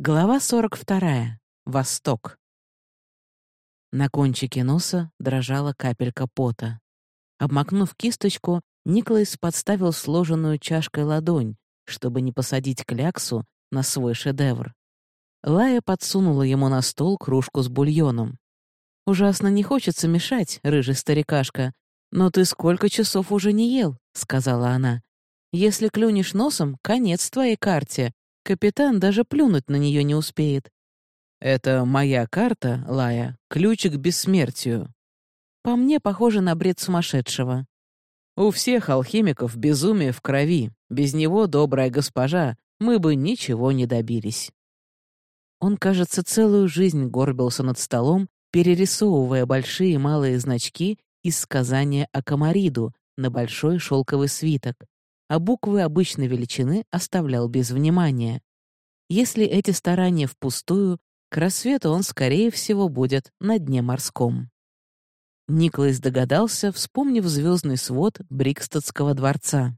Глава 42. Восток. На кончике носа дрожала капелька пота. Обмакнув кисточку, Николас подставил сложенную чашкой ладонь, чтобы не посадить кляксу на свой шедевр. Лая подсунула ему на стол кружку с бульоном. «Ужасно не хочется мешать, рыжий старикашка, но ты сколько часов уже не ел?» — сказала она. «Если клюнешь носом, конец твоей карте, Капитан даже плюнуть на нее не успеет. «Это моя карта, Лая, ключик к бессмертию». По мне похоже на бред сумасшедшего. У всех алхимиков безумие в крови. Без него, добрая госпожа, мы бы ничего не добились. Он, кажется, целую жизнь горбился над столом, перерисовывая большие и малые значки из сказания о Комариду на большой шелковый свиток, а буквы обычной величины оставлял без внимания. Если эти старания впустую, к рассвету он, скорее всего, будет на дне морском. Николас догадался, вспомнив звездный свод Брикстедского дворца.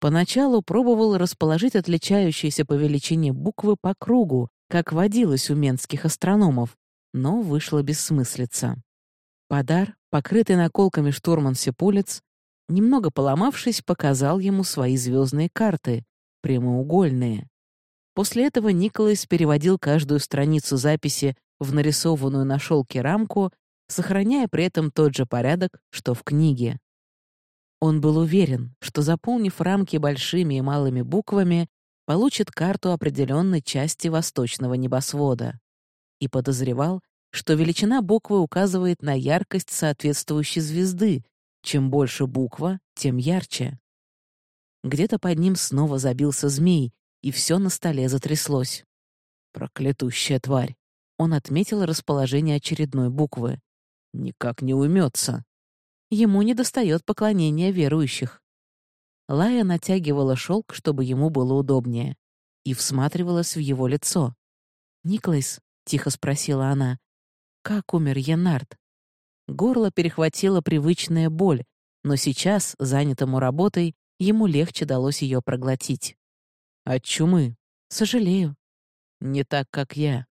Поначалу пробовал расположить отличающиеся по величине буквы по кругу, как водилось у менских астрономов, но вышло бессмыслица. Подар, покрытый наколками штурман Сепулец, немного поломавшись, показал ему свои звездные карты, прямоугольные. После этого Николас переводил каждую страницу записи в нарисованную на шелке рамку, сохраняя при этом тот же порядок, что в книге. Он был уверен, что, заполнив рамки большими и малыми буквами, получит карту определенной части восточного небосвода. И подозревал, что величина буквы указывает на яркость соответствующей звезды, чем больше буква, тем ярче. Где-то под ним снова забился змей, и все на столе затряслось. Проклятущая тварь. Он отметил расположение очередной буквы. Никак не уймется. Ему недостает поклонения верующих. Лая натягивала шелк, чтобы ему было удобнее, и всматривалась в его лицо. «Никлайс», — тихо спросила она, — «как умер Янард?» Горло перехватила привычная боль, но сейчас, занятому работой, ему легче далось ее проглотить. От чумы. Сожалею. Не так, как я.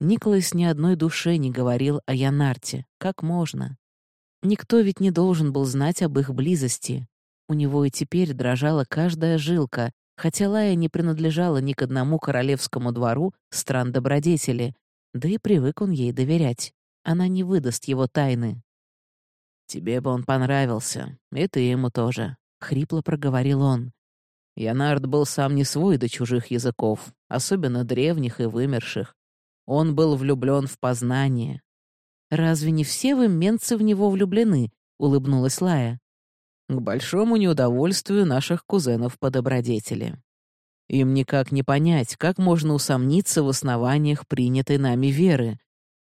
Николас ни одной душе не говорил о Янарте. Как можно? Никто ведь не должен был знать об их близости. У него и теперь дрожала каждая жилка, хотя Лая не принадлежала ни к одному королевскому двору стран добродетели, да и привык он ей доверять. Она не выдаст его тайны. «Тебе бы он понравился, и ты ему тоже», — хрипло проговорил он. Янард был сам не свой до чужих языков, особенно древних и вымерших. Он был влюблен в познание. «Разве не все вы, менцы, в него влюблены?» — улыбнулась Лая. «К большому неудовольствию наших кузенов по добродетели. Им никак не понять, как можно усомниться в основаниях принятой нами веры,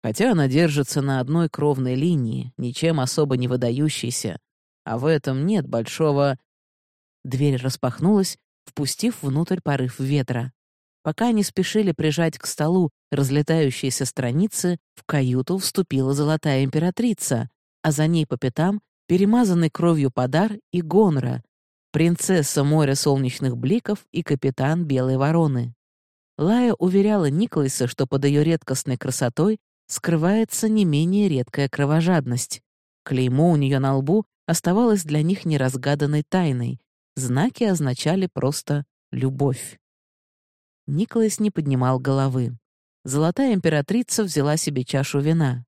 хотя она держится на одной кровной линии, ничем особо не выдающейся, а в этом нет большого Дверь распахнулась, впустив внутрь порыв ветра. Пока они спешили прижать к столу разлетающиеся страницы, в каюту вступила золотая императрица, а за ней по пятам перемазанный кровью подар и гонра, принцесса моря солнечных бликов и капитан Белой Вороны. Лая уверяла Николайса, что под ее редкостной красотой скрывается не менее редкая кровожадность. Клеймо у нее на лбу оставалось для них неразгаданной тайной, Знаки означали просто «любовь». Николас не поднимал головы. Золотая императрица взяла себе чашу вина.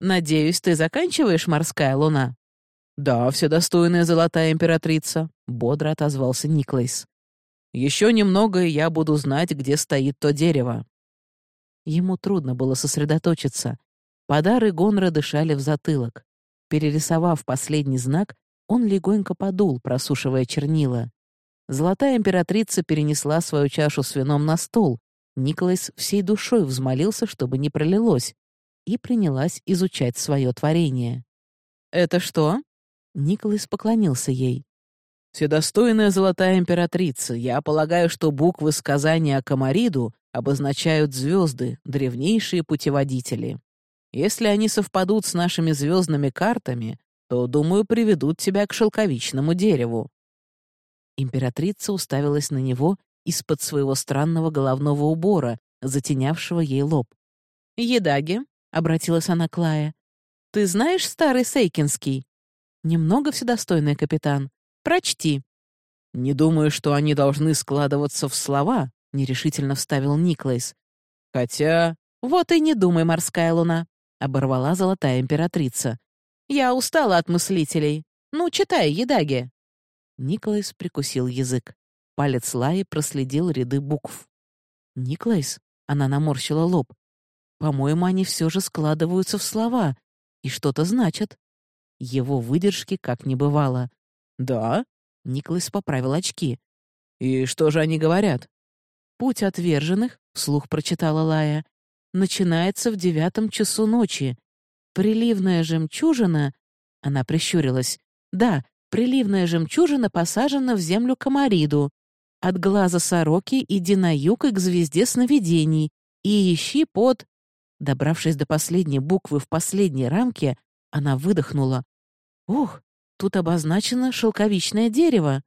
«Надеюсь, ты заканчиваешь, морская луна?» «Да, вседостойная золотая императрица», — бодро отозвался Никлайс. «Еще немного, и я буду знать, где стоит то дерево». Ему трудно было сосредоточиться. Подары Гонра дышали в затылок. Перерисовав последний знак, он легонько подул, просушивая чернила. Золотая императрица перенесла свою чашу с вином на стол. Николас всей душой взмолился, чтобы не пролилось, и принялась изучать свое творение. «Это что?» Николас поклонился ей. «Вседостойная золотая императрица, я полагаю, что буквы сказания о Комариду обозначают звезды, древнейшие путеводители. Если они совпадут с нашими звездными картами, то, думаю, приведут тебя к шелковичному дереву». Императрица уставилась на него из-под своего странного головного убора, затенявшего ей лоб. «Едаги», — обратилась она к Лае, — «ты знаешь старый Сейкинский?» «Немного вседостойный капитан. Прочти». «Не думаю, что они должны складываться в слова», — нерешительно вставил Никлайс. «Хотя...» «Вот и не думай, морская луна», — оборвала золотая императрица. «Я устала от мыслителей. Ну, читай, едаги». Николайс прикусил язык. Палец Лаи проследил ряды букв. «Никлайс?» — она наморщила лоб. «По-моему, они все же складываются в слова и что-то значат». Его выдержки как не бывало. «Да?» — Никлайс поправил очки. «И что же они говорят?» «Путь отверженных», — вслух прочитала Лая, «начинается в девятом часу ночи. Приливная жемчужина...» Она прищурилась. «Да, приливная жемчужина посажена в землю комариду. От глаза сороки иди на юг и к звезде сновидений, и ищи под...» Добравшись до последней буквы в последней рамке, она выдохнула. «Ух, тут обозначено шелковичное дерево».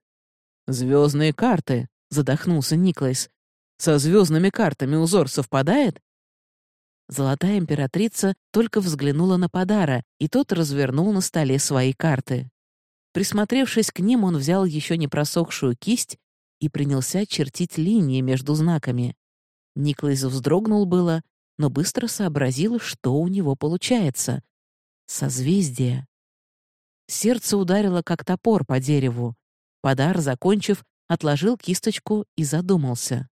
«Звездные карты», — задохнулся Никлайс. «Со звездными картами узор совпадает?» Золотая императрица только взглянула на Подара, и тот развернул на столе свои карты. Присмотревшись к ним, он взял еще не просохшую кисть и принялся чертить линии между знаками. Никлайз вздрогнул было, но быстро сообразил, что у него получается. Созвездие. Сердце ударило, как топор по дереву. Подар, закончив, отложил кисточку и задумался.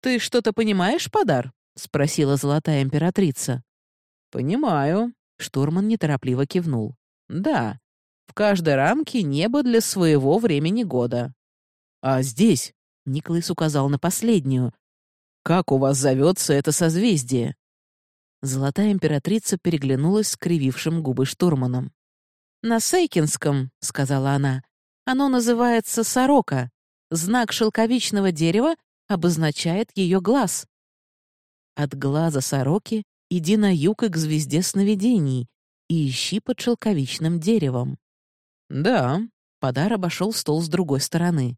«Ты что-то понимаешь, Подар?» — спросила золотая императрица. «Понимаю», — штурман неторопливо кивнул. «Да, в каждой рамке небо для своего времени года. А здесь, — Николас указал на последнюю, — как у вас зовется это созвездие? Золотая императрица переглянулась с кривившим губы штурманом. «На Сейкинском», — сказала она, — «оно называется сорока. Знак шелковичного дерева обозначает ее глаз. От глаза сороки иди на юг и к звезде сновидений и ищи под шелковичным деревом. «Да», — Подар обошел стол с другой стороны.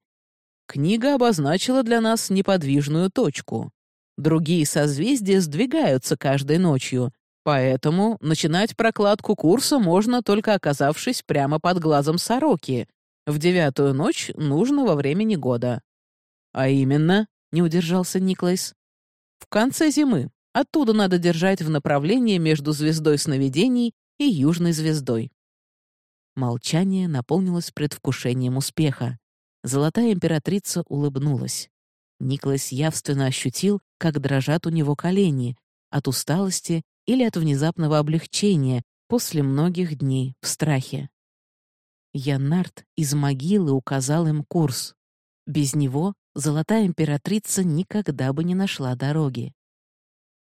«Книга обозначила для нас неподвижную точку. Другие созвездия сдвигаются каждой ночью, поэтому начинать прокладку курса можно только оказавшись прямо под глазом сороки. В девятую ночь нужного времени года». «А именно», — не удержался Никлайс, — «в конце зимы. Оттуда надо держать в направлении между звездой сновидений и южной звездой. Молчание наполнилось предвкушением успеха. Золотая императрица улыбнулась. Николас явственно ощутил, как дрожат у него колени от усталости или от внезапного облегчения после многих дней в страхе. Яннард из могилы указал им курс. Без него золотая императрица никогда бы не нашла дороги.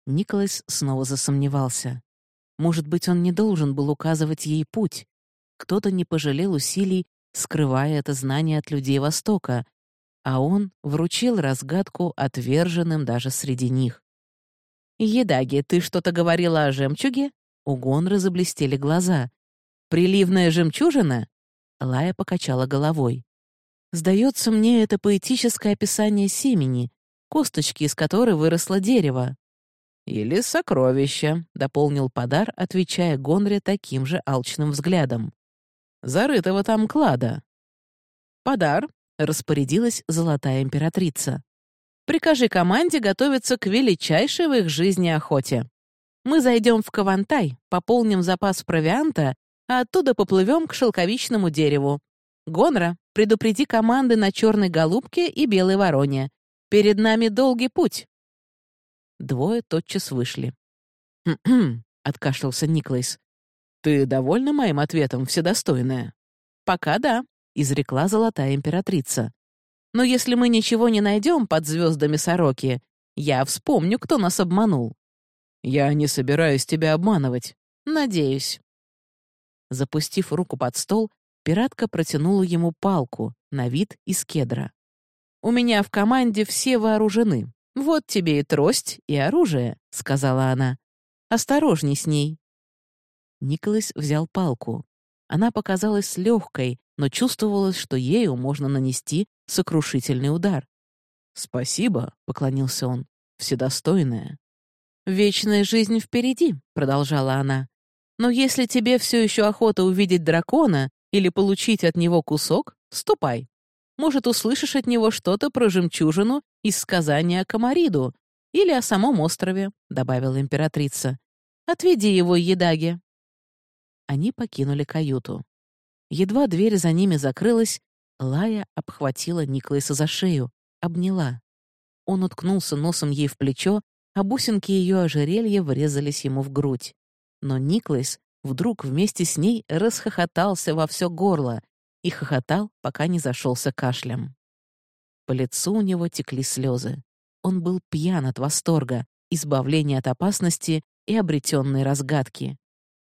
Николас снова засомневался. Может быть, он не должен был указывать ей путь, кто-то не пожалел усилий, скрывая это знание от людей Востока, а он вручил разгадку отверженным даже среди них. «Едаги, ты что-то говорила о жемчуге?» У Гонры заблестели глаза. «Приливная жемчужина?» Лая покачала головой. «Сдается мне это поэтическое описание семени, косточки из которой выросло дерево». «Или сокровище», — дополнил Подар, отвечая Гонре таким же алчным взглядом зарытого там клада. «Подар», — распорядилась золотая императрица. «Прикажи команде готовиться к величайшей в их жизни охоте. Мы зайдем в Кавантай, пополним запас провианта, а оттуда поплывем к шелковичному дереву. Гонра, предупреди команды на черной голубке и белой вороне. Перед нами долгий путь». Двое тотчас вышли. «Хм-хм», — откашлялся Никлайс. «Ты довольна моим ответом, вседостойная?» «Пока да», — изрекла золотая императрица. «Но если мы ничего не найдем под звездами сороки, я вспомню, кто нас обманул». «Я не собираюсь тебя обманывать. Надеюсь». Запустив руку под стол, пиратка протянула ему палку, на вид из кедра. «У меня в команде все вооружены. Вот тебе и трость, и оружие», — сказала она. «Осторожней с ней. Николас взял палку. Она показалась легкой, но чувствовалось, что ею можно нанести сокрушительный удар. «Спасибо», — поклонился он. вседостойная. «Вечная жизнь впереди», — продолжала она. «Но если тебе все еще охота увидеть дракона или получить от него кусок, ступай. Может, услышишь от него что-то про жемчужину из сказания о Комариду или о самом острове», — добавила императрица. «Отведи его, Едаге». Они покинули каюту. Едва дверь за ними закрылась, Лая обхватила Никлайса за шею, обняла. Он уткнулся носом ей в плечо, а бусинки ее ожерелья врезались ему в грудь. Но Никлайс вдруг вместе с ней расхохотался во все горло и хохотал, пока не зашелся кашлем. По лицу у него текли слезы. Он был пьян от восторга, избавления от опасности и обретенной разгадки.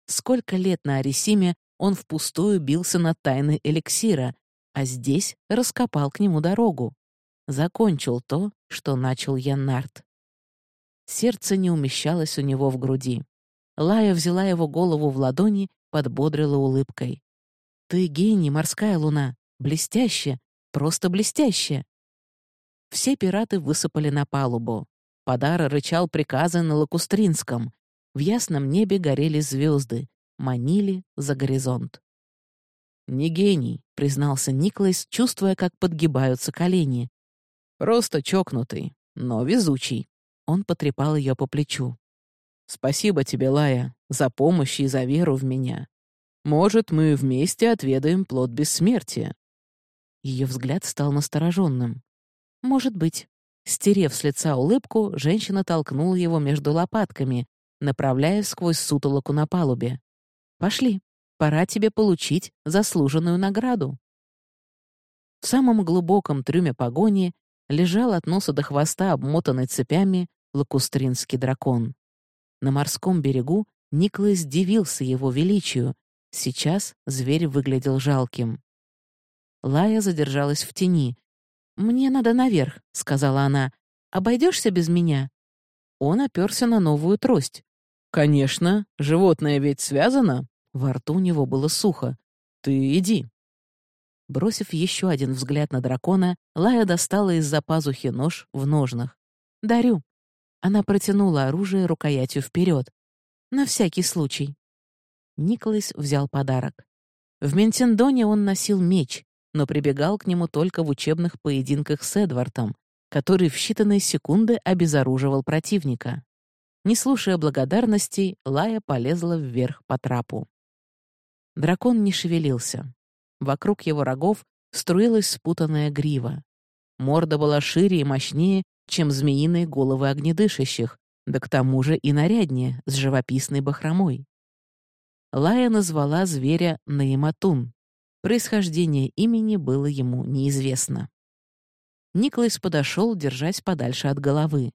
Сколько лет на Арисиме он впустую бился на тайны эликсира, а здесь раскопал к нему дорогу. Закончил то, что начал Яннард. Сердце не умещалось у него в груди. Лая взяла его голову в ладони, подбодрила улыбкой. «Ты гений, морская луна! Блестяще! Просто блестяще!» Все пираты высыпали на палубу. Подара рычал приказы на Лакустринском. В ясном небе горели звезды, манили за горизонт. «Не гений», — признался Никлайс, чувствуя, как подгибаются колени. «Просто чокнутый, но везучий». Он потрепал ее по плечу. «Спасибо тебе, Лая, за помощь и за веру в меня. Может, мы вместе отведаем плод бессмертия». Ее взгляд стал настороженным. «Может быть». Стерев с лица улыбку, женщина толкнула его между лопатками, направляя сквозь сутолоку на палубе. Пошли, пора тебе получить заслуженную награду. В самом глубоком трюме погони лежал от носа до хвоста, обмотанный цепями, лакустринский дракон. На морском берегу Никлас дивился его величию. Сейчас зверь выглядел жалким. Лая задержалась в тени. «Мне надо наверх», — сказала она. «Обойдешься без меня?» Он оперся на новую трость. «Конечно, животное ведь связано». Во рту у него было сухо. «Ты иди». Бросив еще один взгляд на дракона, Лая достала из-за пазухи нож в ножнах. «Дарю». Она протянула оружие рукоятью вперед. «На всякий случай». Николас взял подарок. В Ментендоне он носил меч, но прибегал к нему только в учебных поединках с Эдвардом, который в считанные секунды обезоруживал противника. Не слушая благодарностей, Лая полезла вверх по трапу. Дракон не шевелился. Вокруг его рогов струилась спутанная грива. Морда была шире и мощнее, чем змеиные головы огнедышащих, да к тому же и наряднее, с живописной бахромой. Лая назвала зверя Наиматун. Происхождение имени было ему неизвестно. Никлайс подошел, держась подальше от головы.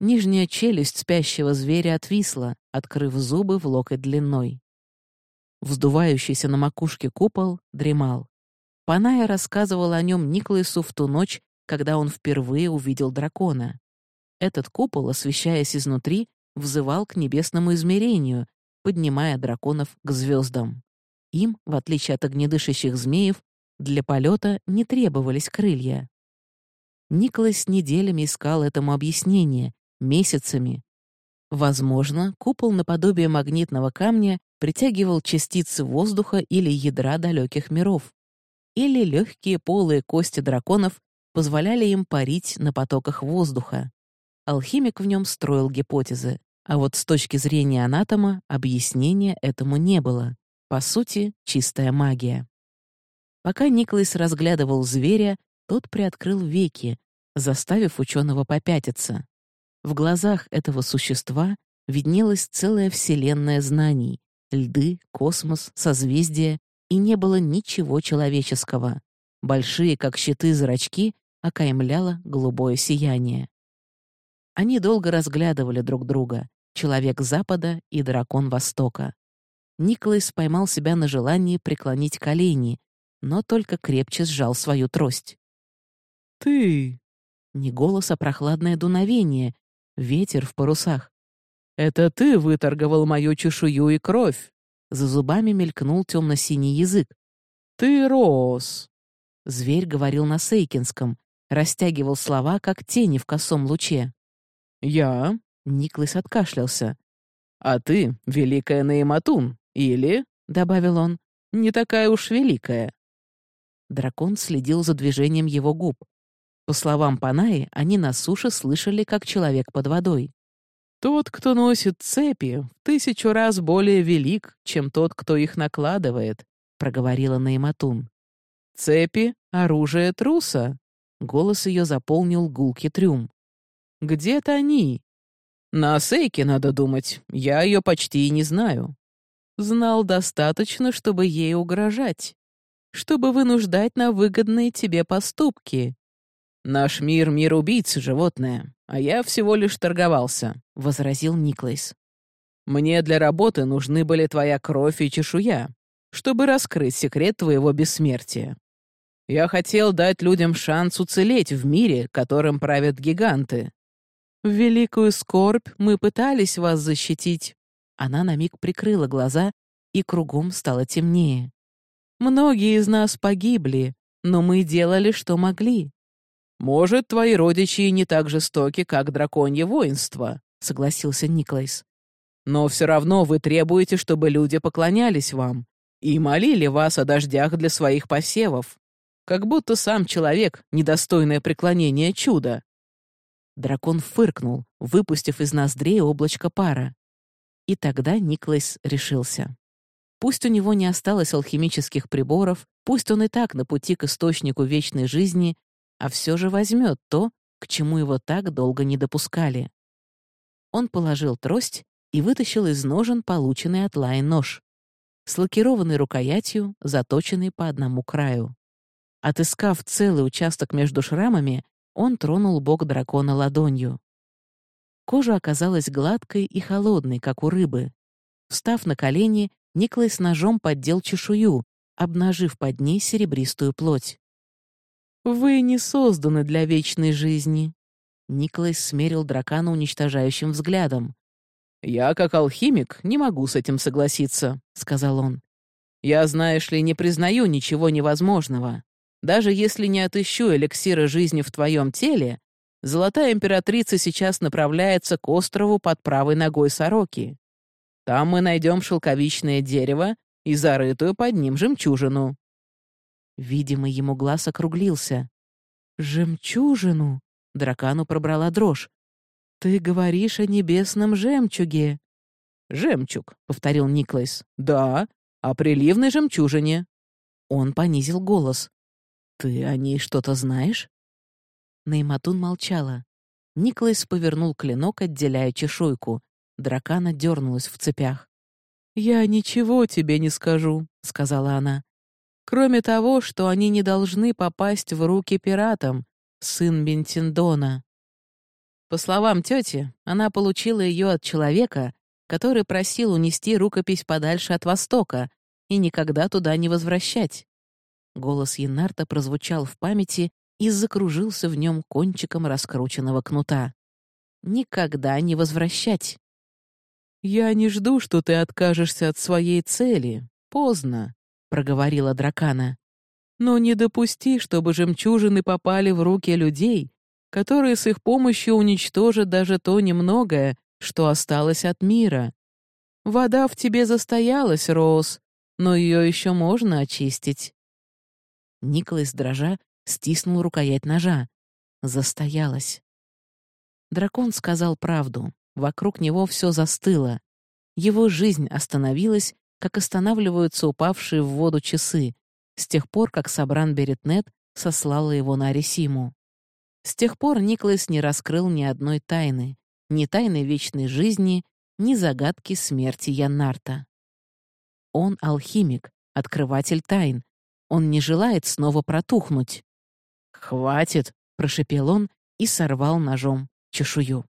Нижняя челюсть спящего зверя отвисла, открыв зубы в локоть длиной. Вздувающийся на макушке купол дремал. Паная рассказывала о нем Никлайсу в ту ночь, когда он впервые увидел дракона. Этот купол, освещаясь изнутри, взывал к небесному измерению, поднимая драконов к звездам. Им, в отличие от огнедышащих змеев, для полета не требовались крылья. Николас неделями искал этому объяснение, месяцами. Возможно, купол наподобие магнитного камня притягивал частицы воздуха или ядра далеких миров. Или легкие полые кости драконов позволяли им парить на потоках воздуха. Алхимик в нем строил гипотезы, а вот с точки зрения анатома объяснения этому не было. По сути, чистая магия. Пока Николас разглядывал зверя, тот приоткрыл веки, заставив ученого попятиться. В глазах этого существа виднелась целая вселенная знаний, льды, космос, созвездия, и не было ничего человеческого. Большие, как щиты, зрачки окаймляло голубое сияние. Они долго разглядывали друг друга, человек Запада и дракон Востока. Николас поймал себя на желании преклонить колени, но только крепче сжал свою трость. «Ты!» Не голос, а прохладное дуновение, ветер в парусах. «Это ты выторговал мою чешую и кровь!» За зубами мелькнул темно-синий язык. «Ты рос!» Зверь говорил на сейкинском, растягивал слова, как тени в косом луче. «Я?» — Никлас откашлялся. «А ты — великая Наиматун, или, — добавил он, — не такая уж великая». Дракон следил за движением его губ. По словам Панаи, они на суше слышали, как человек под водой. «Тот, кто носит цепи, в тысячу раз более велик, чем тот, кто их накладывает», — проговорила Наиматун. «Цепи — оружие труса», — голос ее заполнил гулкий трюм. «Где-то они?» «На Сейке, надо думать. Я ее почти и не знаю». «Знал достаточно, чтобы ей угрожать, чтобы вынуждать на выгодные тебе поступки», «Наш мир — мир убийц, животное, а я всего лишь торговался», — возразил Никлайс. «Мне для работы нужны были твоя кровь и чешуя, чтобы раскрыть секрет твоего бессмертия. Я хотел дать людям шанс уцелеть в мире, которым правят гиганты. В великую скорбь мы пытались вас защитить». Она на миг прикрыла глаза, и кругом стало темнее. «Многие из нас погибли, но мы делали, что могли. «Может, твои родичи не так жестоки, как драконье воинство», — согласился Никлайс. «Но все равно вы требуете, чтобы люди поклонялись вам и молили вас о дождях для своих посевов, как будто сам человек — недостойное преклонение чуда». Дракон фыркнул, выпустив из ноздрей облачко пара. И тогда Никлайс решился. Пусть у него не осталось алхимических приборов, пусть он и так на пути к источнику вечной жизни, а все же возьмет то, к чему его так долго не допускали. Он положил трость и вытащил из ножен полученный от Лай нож, с лакированной рукоятью, заточенный по одному краю. Отыскав целый участок между шрамами, он тронул бок дракона ладонью. Кожа оказалась гладкой и холодной, как у рыбы. Встав на колени, Никлай с ножом поддел чешую, обнажив под ней серебристую плоть. «Вы не созданы для вечной жизни», — Николас смерил дракона уничтожающим взглядом. «Я, как алхимик, не могу с этим согласиться», — сказал он. «Я, знаешь ли, не признаю ничего невозможного. Даже если не отыщу эликсира жизни в твоем теле, Золотая императрица сейчас направляется к острову под правой ногой сороки. Там мы найдем шелковичное дерево и зарытую под ним жемчужину. Видимо, ему глаз округлился. «Жемчужину!» — дракану пробрала дрожь. «Ты говоришь о небесном жемчуге!» «Жемчуг», — повторил Никлайс. «Да, о приливной жемчужине». Он понизил голос. «Ты о ней что-то знаешь?» Нейматун молчала. Никлайс повернул клинок, отделяя чешуйку. Дракана дернулась в цепях. «Я ничего тебе не скажу», — сказала она. Кроме того, что они не должны попасть в руки пиратам, сын Бентиндона. По словам тети, она получила ее от человека, который просил унести рукопись подальше от Востока и никогда туда не возвращать. Голос Янарта прозвучал в памяти и закружился в нем кончиком раскрученного кнута. «Никогда не возвращать». «Я не жду, что ты откажешься от своей цели. Поздно. — проговорила дракана. «Но не допусти, чтобы жемчужины попали в руки людей, которые с их помощью уничтожат даже то немногое, что осталось от мира. Вода в тебе застоялась, Роуз, но ее еще можно очистить». Николас, дрожа, стиснул рукоять ножа. Застоялась. Дракон сказал правду. Вокруг него все застыло. Его жизнь остановилась, как останавливаются упавшие в воду часы, с тех пор, как Сабран Беретнет сослала его на Арисиму. С тех пор Никлас не раскрыл ни одной тайны, ни тайны вечной жизни, ни загадки смерти Яннарта. Он алхимик, открыватель тайн. Он не желает снова протухнуть. «Хватит!» — прошепел он и сорвал ножом чешую.